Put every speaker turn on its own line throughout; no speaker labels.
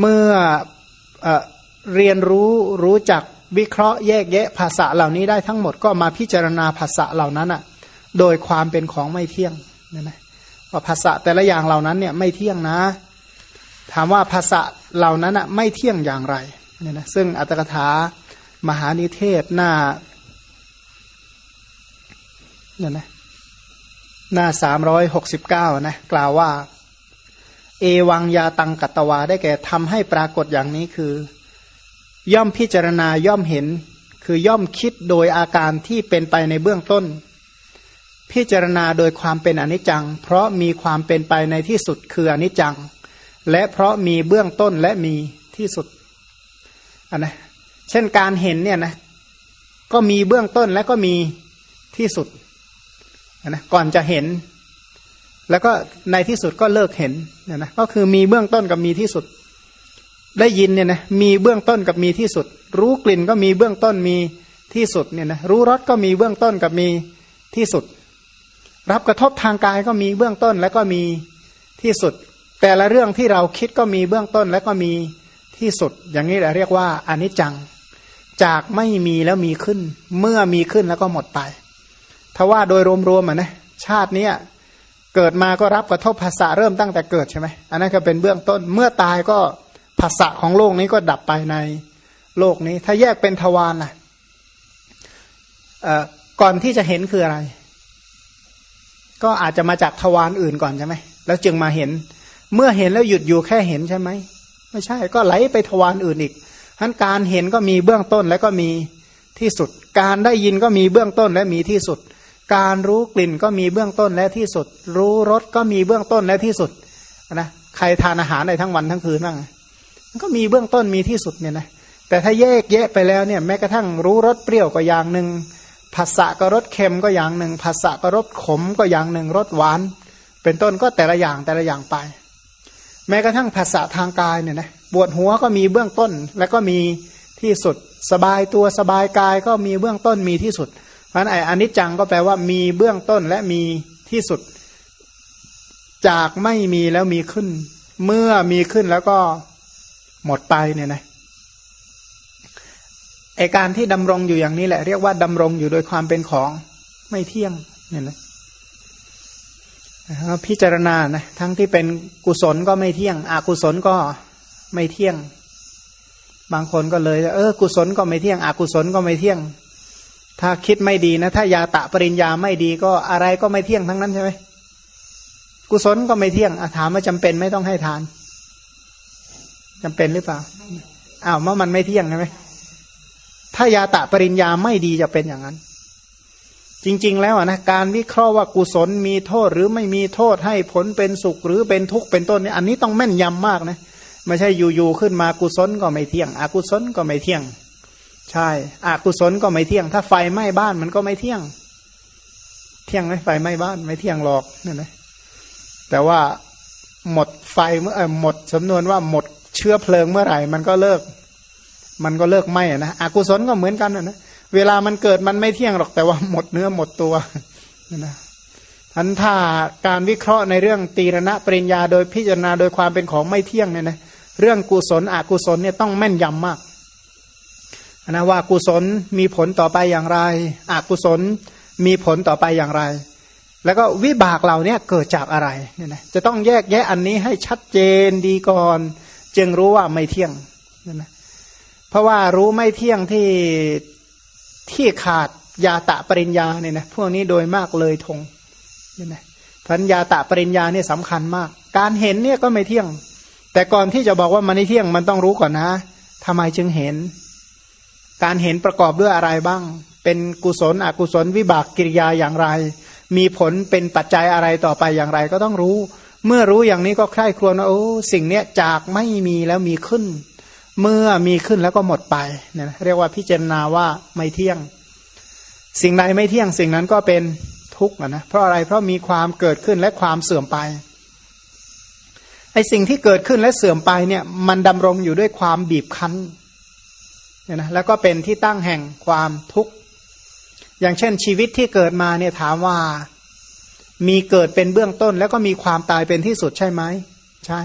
เมื่อเอเรียนรู้รู้จักวิเคราะห์แยกแยะภาษาเหล่านี้ได้ทั้งหมดก็มาพิจารณาภาษาเหล่านั้นอะโดยความเป็นของไม่เที่ยงนะนะว่าภาษาแต่ละอย่างเหล่านั้นเนี่ยไม่เที่ยงนะ ถามว่าภาษาเหล่านั้นอะไม่เที่ยงอย่างไรเนี่ยนะซึ่งอัตถกถามหานิเทศหน้าเนี่ยนะหน้าสามร้อยหกสิบเก้านะกล่าวว่า เอวังยาตังกัตวาได้แก่ทำให้ปรากฏอย่างนี้คือ ย่อมพิจารณาย่อมเห็น คือย่อมคิดโดยอาการที่เป็นไปในเบื้องต้น พิจารณาโดยความเป็นอนิจจัง เพราะมีความเป็นไปในที่สุดคืออนิจจัง และเพราะมีเบื้องต้นและมีที่สุดอนนะเช่นการเห็นเนี่ยนะก็มีเบื้องต้นและก็มีที่สุดนะก่อนจะเห็น แล้วก็ในที่สุดก็เลิกเห็นเนี่ยนะก็คือมีเบื้องต้นกับมีที่สุด ได้ยินเนี่ยนะมีเบื้องต้นกับมีที่สุด รู้กลิ่นก็มีเบื้องต้นมีที่สุดเนี่ยนะรู้รสก็มีเบื้องต้นกับมีที่สุด รับกระทบทางกายก็มีเบื้องต้นแล้วก็มีที่สุด แต่ละเรื่องที่เราคิดก็มีเบื้องต้นแล้วก็มีที่สุด อย่างนี้แหละเรียกว่าอนิจจัง จากไม่มีแล้วมีขึ้น เมื่อมีขึ้นแล้วก็หมดไปถ้าว่าโดยรวมๆอะนะชาตินี้ เกิดมาก็รับกระทบภาษาเริ่มตั้งแต่เกิดใช่ไหมอันนั้นก็เป็นเบื้องต้นเมื่อตายก็ภาษาของโลกนี้ก็ดับไปในโลกนี้ ถ้าแยกเป็นทวารน่ะก่อนที่จะเห็นคืออะไร ก็อาจจะมาจากทวารอื่นก่อนใช่ไหมแล้วจึงมาเห็น เมื่อเห็นแล้วหยุดอยู่แค่เห็นใช่ไหมไม่ใช่ ก็ไหลไปทวารอื่นอีกทั้นการเห็นก็มีเบื้องต้นแล้วก็มีที่สุด การได้ยินก็มีเบื้องต้นและมีที่สุด การรู้กลิ่นก็มีเบื้องต้นและที่สุด รู้รสก็มีเบื้องต้นและที่สุดนะใครทานอาหารในทั้งวันทั้งคืนบ้างมันก็มีเบื้องต้นมีที่สุดเนี่ยนะแต่ถ้าแยกแยะไปแล้วเนี่ยแม้กระทั่งรู้รสเปรี้ยวก็อย่างหนึ่งภาษะก็รสเค็มก็อย่างหนึ่งภาษะก็รสขมก็อย่างหนึ่งรสหวาน เป็นต้นก็แต่ละอย่างแต่ละอย่างไป แม้กระทั่งภาษาทางกายเนี่ยนะปวดหัวก็มีเบื้องต้น และก็มีที่สุด สบายตัวสบายกายก็มีเบื้องต้นมีที่สุด ราะไอ้อนิจจังก็แปลว่ามีเบื้องต้นและมีที่สุด จากไม่มีแล้วมีขึ้น เมื่อมีขึ้นแล้วก็หมดไปเนี่ยนะไอการที่ดำรงอยู่อย่างนี้แหละ เรียกว่าดำรงอยู่โดยความเป็นของไม่เที่ยงเนี่ยนะพิจารณานะทั้งที่เป็นกุศลก็ไม่เที่ยง อกุศลก็ไม่เที่ยง บางคนก็เลย เออ กุศลก็ไม่เที่ยง อกุศลก็ไม่เที่ยง ถ้าคิดไม่ดีนะ ถ้ายาตะปริญญาไม่ดีก็อะไรก็ไม่เที่ยงทั้งนั้นใช่ไหมกุศลก็ไม่เที่ยงถามว่าจำเป็นไม่ต้องให้ทานจำเป็นหรือเปล่าอ้าวเมื่อมันไม่เที่ยงใช่ไหมถ้ายาตะปริญญาไม่ดีจะเป็นอย่างนั้น จริง ๆ แล้วนะการวิเคราะห์ว่ากุศลมีโทษหรือไม่มีโทษให้ผลเป็นสุขหรือเป็นทุกข์เป็นต้นนี่อันนี้ต้องแม่นยำมากนะไม่ใช่อยู่ๆขึ้นมากุศลก็ไม่เที่ยง อกุศลก็ไม่เที่ยง ใช่อากุศลก็ไม่เที่ยง ถ้าไฟไหม้บ้านมันก็ไม่เที่ยง เที่ยงไหมไฟไหม้บ้านไม่เที่ยงหรอกนั่นนะแต่ว่าหมดไฟเมื่อหมดสำนวนว่าหมดเชื้อเพลิงเมื่อไหร่ มันก็เลิก มันก็เลิกไหม้นะอากุศลก็เหมือนกันนะเวลามันเกิดมันไม่เที่ยงหรอกแต่ว่าหมดเนื้อหมดตัวนั่นะทันถ้าการวิเคราะห์ในเรื่องตีรณะปริญญาโดยพิจารณาโดยความเป็นของไม่เที่ยงเนี่ยนะเรื่องกุศลอกุศลเนี่ยต้องแม่นยำมาก นะว่ากุศลมีผลต่อไปอย่างไรอกุศลมีผลต่อไปอย่างไร แล้วก็วิบากเราเนี่ยเกิดจากอะไรเนี่ยนะจะต้องแยกแยะอันนี้ให้ชัดเจนดีก่อน จึงรู้ว่าไม่เที่ยงเนี่ยนะเพราะว่ารู้ไม่เที่ยงที่ที่ขาดยาตะปริญญาเนี่ยนะพวกนี้โดยมากเลยทงเนี่ยนะพันยาตะปริญญาเนี่ยสำคัญมาก การเห็นเนี่ยก็ไม่เที่ยง แต่ก่อนที่จะบอกว่ามันไม่เที่ยงมันต้องรู้ก่อนนะทำไมจึงเห็น การเห็นประกอบด้วยอะไรบ้าง เป็นกุศลอกุศลวิบากกิริยาอย่างไร มีผลเป็นปัจจัยอะไรต่อไปอย่างไรก็ต้องรู้ เมื่อรู้อย่างนี้ก็ใคร่ครวญว่าโอ้สิ่งเนี้ยจากไม่มีแล้วมีขึ้น เมื่อมีขึ้นแล้วก็หมดไปเนี่ยเรียกว่าพิจารณาว่าไม่เที่ยง สิ่งใดไม่เที่ยงสิ่งนั้นก็เป็นทุกข์นะเพราะอะไรเพราะมีความเกิดขึ้นและความเสื่อมไปไอสิ่งที่เกิดขึ้นและเสื่อมไปเนี่ยมันดำรงอยู่ด้วยความบีบคั้น เนี่ยนะแล้วก็เป็นที่ตั้งแห่งความทุกข์ อย่างเช่นชีวิตที่เกิดมาเนี่ยถามว่ามีเกิดเป็นเบื้องต้น แล้วก็มีความตายเป็นที่สุดใช่ไหมใช่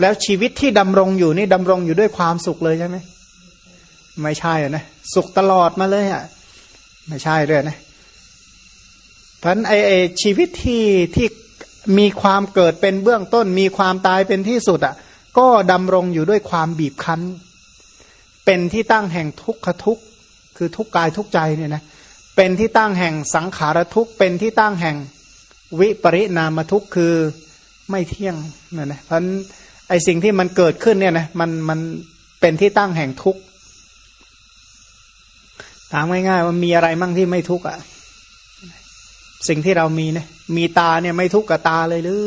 แล้วชีวิตที่ดำรงอยู่นี่ดำรงอยู่ด้วยความสุขเลยใช่ไหมไม่ใช่อะนะสุขตลอดมาเลยอะไม่ใช่ด้วยนะเพราะไอไอชีวิตที่ที่มีความเกิดเป็นเบื้องต้น มีความตายเป็นที่สุดอะ ก็ดำรงอยู่ด้วยความบีบคั้น เป็นที่ตั้งแห่งทุกขทุกข์คือทุกกายทุกใจเนี่ยนะเป็นที่ตั้งแห่งสังขารทุกข์เป็นที่ตั้งแห่งวิปริณามทุกข์คือไม่เที่ยงเนี่ยนะเพราะไอสิ่งที่มันเกิดขึ้นเนี่ยนะมันมันเป็นที่ตั้งแห่งทุกข์ถามง่ายๆว่ามีอะไรมั่งที่ไม่ทุกข์อะสิ่งที่เรามีเนี่ยมีตาเนี่ยไม่ทุกข์กับตาเลยหรือ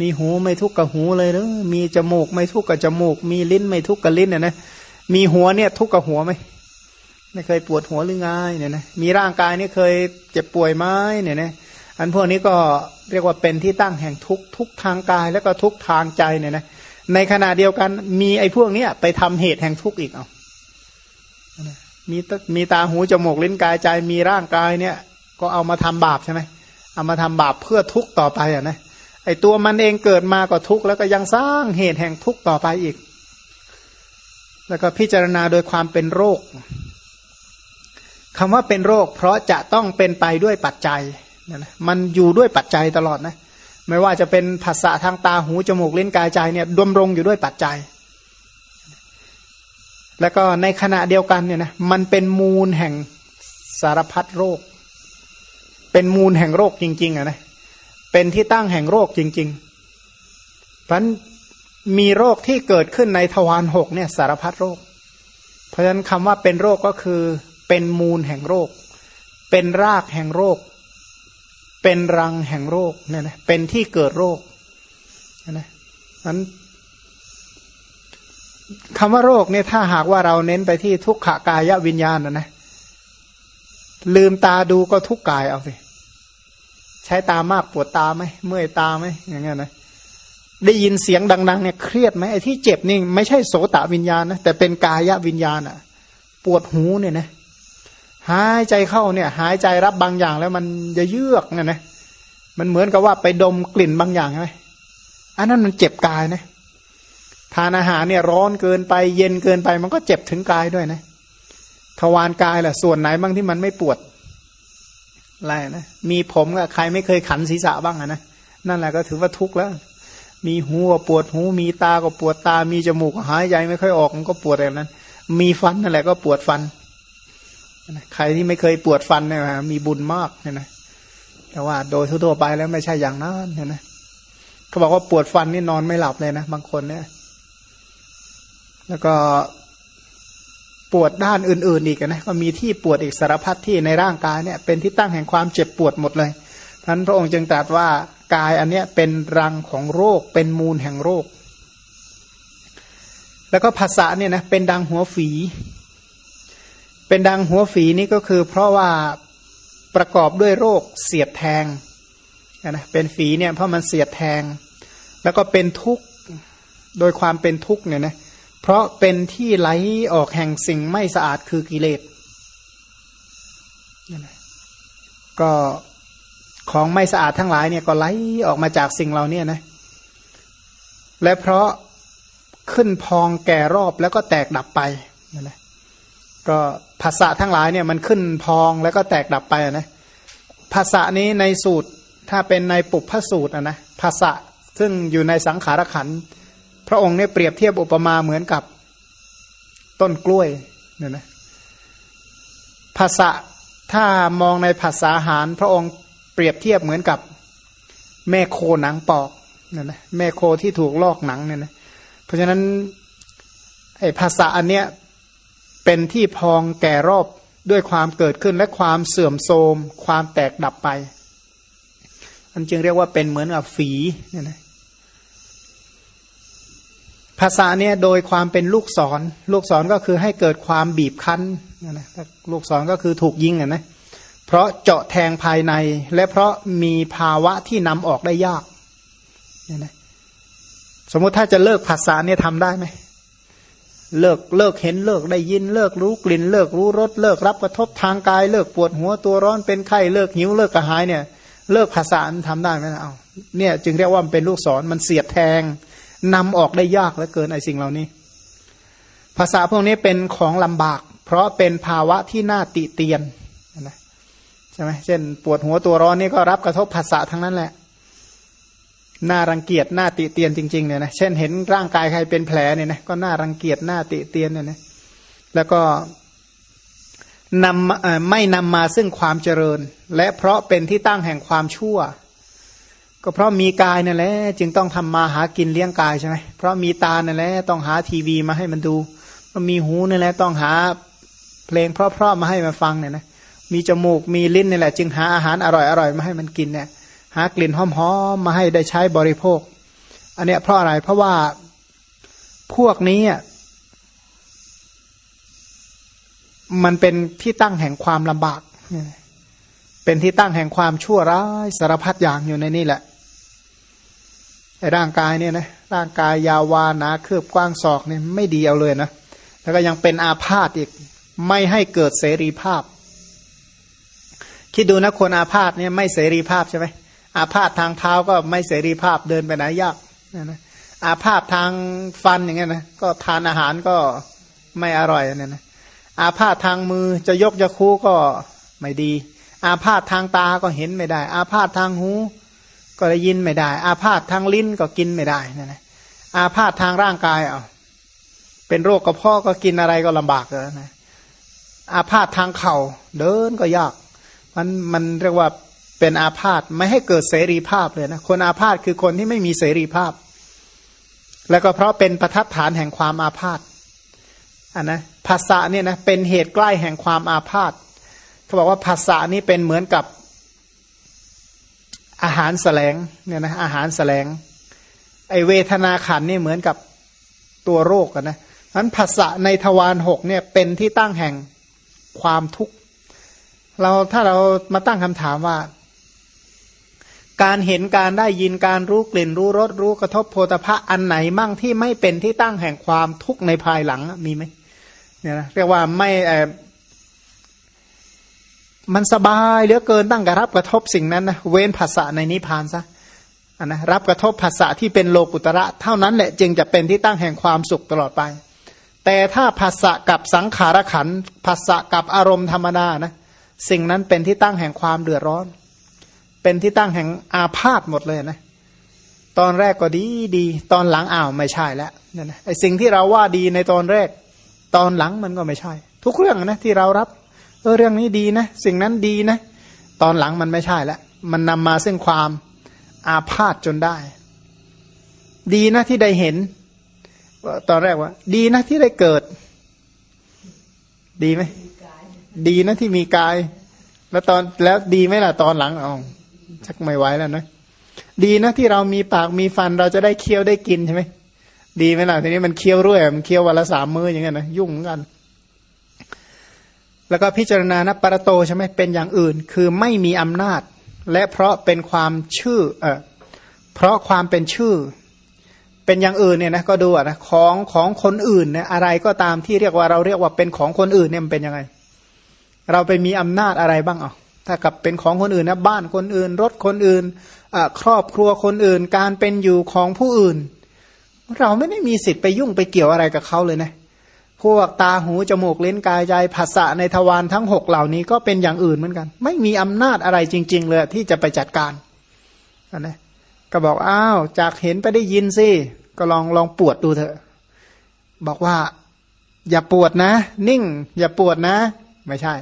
มีหูไม่ทุกข์กับหูเลยหรือ มีจมูกไม่ทุกข์กับจมูก มีลิ้นไม่ทุกข์กับลิ้นเนี่ยนะ มีหัวเนี่ย ทุกข์กับหัวไหมไม่เคยปวดหัวหรือไงเนี่ยนะมีร่างกายนี่เคยเจ็บป่วยไหมเนี่ยนะอันพวกนี้ก็เรียกว่าเป็นที่ตั้งแห่งทุกทุกทางกายแล้วก็ทุกทางใจเนี่ยนะในขณะเดียวกัน มีไอ้พวกนี้ไปทำเหตุแห่งทุกข์อีกเอามีมีตาหูจมูกลิ้นกายใจมีร่างกายเนี่ย ก็เอามาทำบาปใช่ไหมเอามาทำบาปเพื่อทุกข์ต่อไปอะนะไอ้ตัวมันเองเกิดมาก็ทุกข์แล้วก็ยังสร้างเหตุแห่งทุกข์ต่อไปอีก แล้วก็พิจารณาโดยความเป็นโรคคำว่าเป็นโรค เพราะจะต้องเป็นไปด้วยปัจจัยนะมันอยู่ด้วยปัจจัยตลอดนะไม่ว่าจะเป็นภาษาทางตาหูจมูกเลิ้นกายใจเนี่ยดมรงอยู่ด้วยปัจจัย แล้วก็ในขณะเดียวกันเนี่ยนะมันเป็นมูลแห่งสารพัดโรค เป็นมูลแห่งโรคจริงๆอะนะเป็นที่ตั้งแห่งโรคจริงๆเพราะ มีโรคที่เกิดขึ้นในทวารหกเนี่ยสารพัดโรค เพราะฉะนั้นคำว่าเป็นโรคก็คือ เป็นมูลแห่งโรค เป็นรากแห่งโรค เป็นรังแห่งโรคเนี่ยนะเป็นที่เกิดโรคนะนั้นคำว่าโรคเนี่ยถ้าหากว่าเราเน้นไปที่ทุกขากายวิญญาณนะนะลืมตาดูก็ทุกกายเอาสิใช้ตามากปวดตาไหมเมื่อยตาไหมอย่างเงี้ยนะ ได้ยินเสียงดัง ๆ เนี่ยเครียดไหมไอ้ที่เจ็บนี่ไม่ใช่โสตวิญญาณนะแต่เป็นกายวิญญาณอะปวดหูเนี่ยนะหายใจเข้าเนี่ย หายใจรับบางอย่างแล้วมันจะเยือกเนี่ยนะมันเหมือนกับว่าไปดมกลิ่นบางอย่างใช่ไหมอันนั้นมันเจ็บกายนะทานอาหารเนี่ยร้อนเกินไปเย็นเกินไป มันก็เจ็บถึงกายด้วยนะทวารกายแหละส่วนไหนบ้างที่มันไม่ปวดอะไรนะมีผมกับใครไม่เคยขันศีรษะบ้างอะนะนั่นแหละก็ถือว่าทุกข์แล้ว มีหูก็ปวดหู มีตาก็ปวดตา มีจมูกหายใจไม่ค่อยออกมันก็ปวดแบบนั้น มีฟันนั่นแหละก็ปวดฟันใครที่ไม่เคยปวดฟันเนี่ยมีบุญมากเนี่ยนะแต่ว่าโดยทั่วไปแล้วไม่ใช่อย่างนั้นเนี่ยนะเขาบอกว่าปวดฟันนี่นอนไม่หลับเลยนะบางคนเนี่ย แล้วก็ปวดด้านอื่น ๆ อีกนะก็มีที่ปวดอีกสารพัดที่ในร่างกายเนี่ย เป็นที่ตั้งแห่งความเจ็บปวดหมดเลยท่านพระองค์จึงตรัสว่า กายอันเนี้ยเป็นรังของโรค เป็นมูลแห่งโรค แล้วก็ภาษาเนี่ยนะเป็นดังหัวฝี เป็นดังหัวฝีนี่ก็คือ เพราะว่าประกอบด้วยโรคเสียดแทงนะเป็นฝีเนี่ยเพราะมันเสียดแทง แล้วก็เป็นทุกข์โดยความเป็นทุกข์เนี่ยนะเพราะเป็นที่ไหลออกแห่งสิ่งไม่สะอาดคือกิเลสก็ ของไม่สะอาดทั้งหลายเนี่ยก็ไหลออกมาจากสิ่งเราเนี่ยนะ และเพราะขึ้นพองแก่รอบแล้วก็แตกดับไปนะก็ภาษาทั้งหลายเนี่ยมันขึ้นพองแล้วก็แตกดับไปนะภาษานี้ในสูตรถ้าเป็นในปุพพสูตรนะภาษาซึ่งอยู่ในสังขารขัน พระองค์เนี่ยเปรียบเทียบอุปมาเหมือนกับต้นกล้วยเนี่ยนะภาษาถ้ามองในภาษาหารพระองค์ เปรียบเทียบเหมือนกับแม่โคหนังปอกเนี่ยนะแม่โคที่ถูกลอกหนังเนี่ยนะเพราะฉะนั้นไอ้ภาษาอันเนี้ยเป็นที่พองแก่รอบด้วยความเกิดขึ้นและความเสื่อมโทรม ความแตกดับไป อันจึงเรียกว่าเป็นเหมือนกับฝีเนี่ยนะภาษาเนี่ยโดยความเป็นลูกศร ลูกศรก็คือให้เกิดความบีบคั้นนะลูกศรก็คือถูกยิงอะนะ เพราะเจาะแทงภายใน และเพราะมีภาวะที่นำออกได้ยากเนี่ยนะสมมติถ้าจะเลิกภาษาเนี่ยทำได้ไหมเลิกเลิกเห็นเลิกได้ยินเลิกรู้กลิ่น เลิกรู้รสเลิกรับกระทบทางกาย เลิกปวดหัวตัวร้อนเป็นไข้เลิกหิวเลิกกระหายเนี่ย เลิกภาษาทำได้ไหมเอาเนี่ยจึงเรียกว่ามันเป็นลูกศรมันเสียดแทงนำออกได้ยากเหลือเกินไอ้สิ่งเหล่านี้ ภาษาพวกนี้เป็นของลำบาก เพราะเป็นภาวะที่น่าติเตียนนะ ใช่ไหมเช่น ปวดหัวตัวร้อนนี่ก็รับกระทบภาษาทั้งนั้นแหละน่ารังเกียจน่าติเตียนจริงๆเนี่ยนะเช่นเห็นร่างกายใครเป็นแผลเนี่ยนะก็น่ารังเกียจน่าติเตียนเนี่ยนะแล้วก็นำไม่นำมาซึ่งความเจริญ และเพราะเป็นที่ตั้งแห่งความชั่ว ก็เพราะมีกายนั่นแหละจึงต้องทำมาหากินเลี้ยงกายใช่ไหมเพราะมีตานั่นแหละต้องหาทีวีมาให้มันดูมีหูนั่นแหละต้องหาเพลงเพราะๆมาให้มันฟังเนี่ยนะ มีจมูกมีลิ้นนี่แหละ จึงหาอาหารอร่อยๆมาให้มันกินเนี่ยหากลิ่นหอมๆมาให้ได้ใช้บริโภค อันเนี้ยเพราะอะไรเพราะว่าพวกนี้มันเป็นที่ตั้งแห่งความลำบาก เป็นที่ตั้งแห่งความชั่วร้ายสารพัดอย่างอยู่ในนี่แหละไอ้ร่างกายเนี่ยนะร่างกายยาววานาคืบกว้างศอกเนี่ยไม่ดีเอาเลยนะแล้วก็ยังเป็นอาพาธอีก ไม่ให้เกิดเสรีภาพ คิดดูนะคนอาพาธเนี่ยไม่เสรีภาพใช่ไหมอาพาธทางเท้าก็ไม่เสรีภาพเดินไปไหนยากนะอาพาธทางฟันอย่างเงี้ยนะก็ทานอาหารก็ไม่อร่อยเนี่ยนะอาพาธทางมือจะยกจะคู่ก็ไม่ดี อาพาธทางตาก็เห็นไม่ได้ อาพาธทางหูก็ได้ยินไม่ได้ อาพาธทางลิ้นก็กินไม่ได้นะนะอาพาธทางร่างกายอะเป็นโรคกระเพาะก็กินอะไรก็ลำบากเลยนะอาพาธทางเข่าเดินก็ยาก มันมันเรียกว่าเป็นอาพาธไม่ให้เกิดเสรีภาพเลยนะคนอาพาธคือคนที่ไม่มีเสรีภาพ แล้วก็เพราะเป็นประทัดฐานแห่งความอาพาธอันนะภาษาเนี่ยนะเป็นเหตุใกล้แห่งความอาพาธเขาบอกว่าภาษานี้เป็นเหมือนกับอาหารแสลงเนี่ยนะอาหารแสลงไอเวทนาขันนี่เหมือนกับตัวโรคนะนั้นภาษาในทวารหกเนี่ยเป็นที่ตั้งแห่งความทุกข์ เราถ้าเรามาตั้งคำถามว่า การเห็นการได้ยินการรู้กลิ่นรู้รสรู้กระทบโพธพะอันไหนมั่งที่ไม่เป็นที่ตั้งแห่งความทุกข์ในภายหลังมีไหมเนี่ยนะเรียกว่าไม่เออมันสบายเหลือเกินตั้งกระรับกระทบสิ่งนั้นนะเว้นภาษาในนิพพานซะนนะรับกระทบภาษาที่เป็นโลกุตระ เท่านั้นแหละจึงจะเป็นที่ตั้งแห่งความสุขตลอดไป แต่ถ้าภาษากับสังขารขันภาษากับอารมณ์ธรรมดานะ สิ่งนั้นเป็นที่ตั้งแห่งความเดือดร้อน เป็นที่ตั้งแห่งอาพาธหมดเลยนะตอนแรกก็ดีดีตอนหลังอ้าวไม่ใช่แล้วเนี่ยนะไอสิ่งที่เราว่าดีในตอนแรก ตอนหลังมันก็ไม่ใช่ ทุกเรื่องนะที่เรารับเออเรื่องนี้ดีนะ สิ่งนั้นดีนะ ตอนหลังมันไม่ใช่แล้วมันนำมาซึ่งความอาพาธจนได้ ดีนะที่ได้เห็น ตอนแรกว่า ดีนะที่ได้เกิด ดีไหม ดีนะที่มีกาย แล้วตอนแล้วดีไหมล่ะตอนหลังอ๋อชักไม่ไหวแล้วนะดีนะที่เรามีปากมีฟันเราจะได้เคี้ยวได้กินใช่ไหมดีไหมล่ะทีนี้มันเคี้ยวด้วยมันเคี้ยววันละสามมื้ออย่างเงี้ยนะยุ่งเหมือนกัน แล้วก็พิจารณานะปรโตใช่ไหมเป็นอย่างอื่น คือไม่มีอำนาจ และเพราะเป็นความชื่อเออเพราะความเป็นชื่อ เป็นอย่างอื่นเนี่ยนะก็ดูนะของของคนอื่นเนี่ยอะไรก็ตามที่เรียกว่าเราเรียกว่าเป็นของคนอื่นเนี่ยมันเป็นยังไง เราไปมีอำนาจอะไรบ้างอะถ้ากับเป็นของคนอื่นนะบ้านคนอื่น รถคนอื่นครอบครัวคนอื่น การเป็นอยู่ของผู้อื่น เราไม่ได้มีสิทธิ์ไปยุ่งไปเกี่ยวอะไรกับเขาเลยนะพวกตาหูจมูกเล่นกายใจภาษาในทวารทั้งหกเหล่านี้ก็เป็นอย่างอื่นเหมือนกัน ไม่มีอำนาจอะไรจริง ๆ เลยที่จะไปจัดการนะก็บอกอ้าวจากเห็นไปได้ยินสิก็ลองลองปวดดูเถอะ บอกว่า อย่าปวดนะ นิ่ง อย่าปวดนะ ไม่ใช่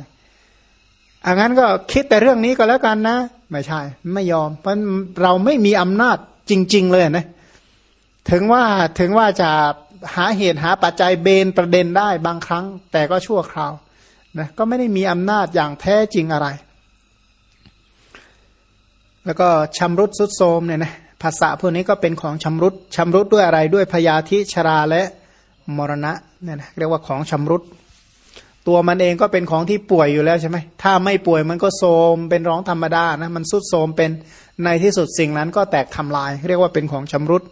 อางั้นก็คิดแต่เรื่องนี้ก็แล้วกันนะ ไม่ใช่ ไม่ยอม เพราะเราไม่มีอำนาจจริง ๆ เลยนะถึงว่าถึงว่าจะหาเหตุหาปัจจัยเบนประเด็นได้บางครั้ง แต่ก็ชั่วคราวนะก็ไม่ได้มีอำนาจอย่างแท้จริงอะไร แล้วก็ชำรุดสุดโทมเนี่ยนะภาษาพวกนี้ก็เป็นของชำรุดชำรุดด้วยอะไรด้วยพยาธิชราและมรณะเนี่ยนะเรียกว่าของชำรุด ตัวมันเองก็เป็นของที่ป่วยอยู่แล้วใช่ไหมถ้าไม่ป่วยมันก็โทมเป็นร้องธรรมดานะมันสุดโทมเป็นในที่สุดสิ่งนั้นก็แตกทำลาย เรียกว่าเป็นของชำรุด